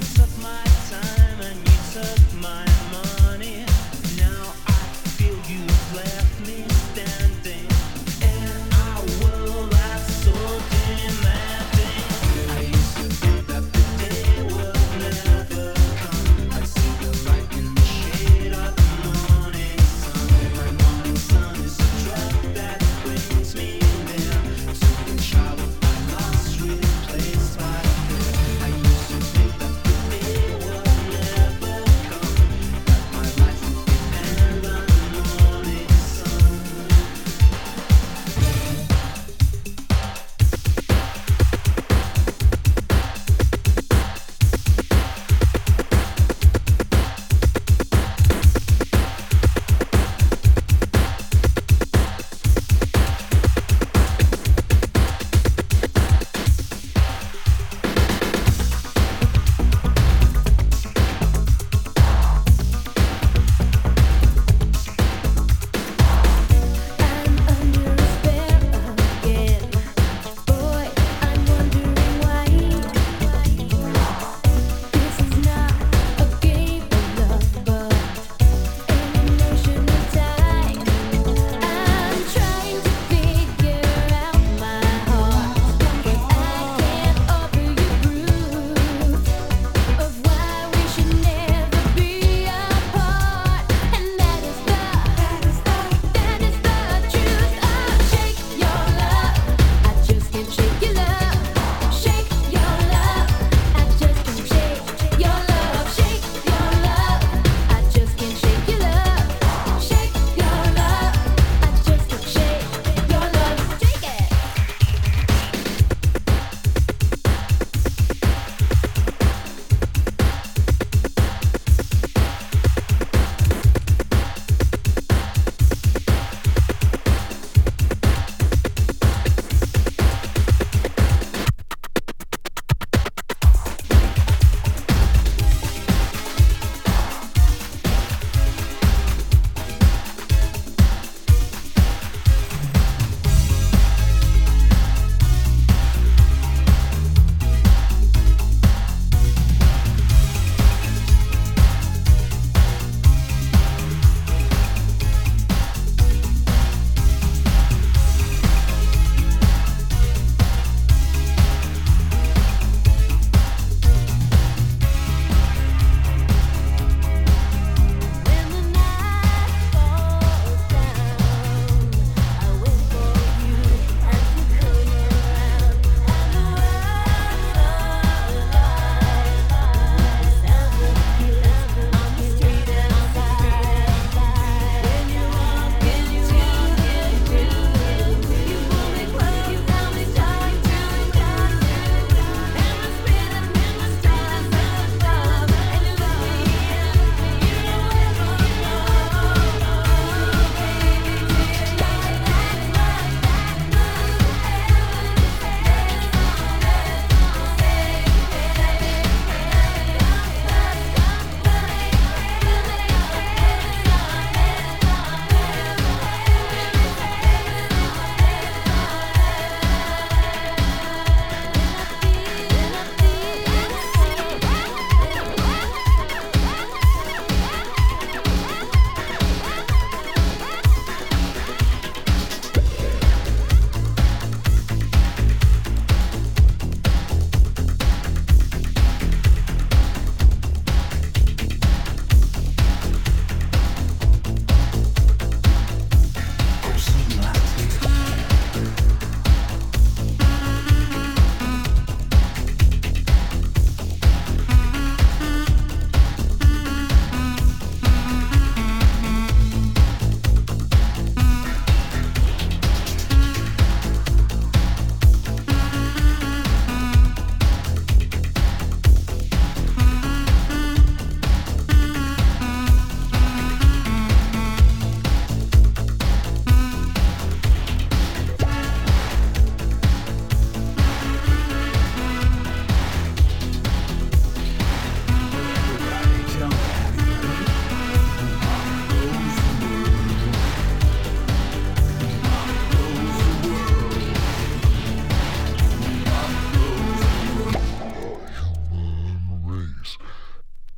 Suck my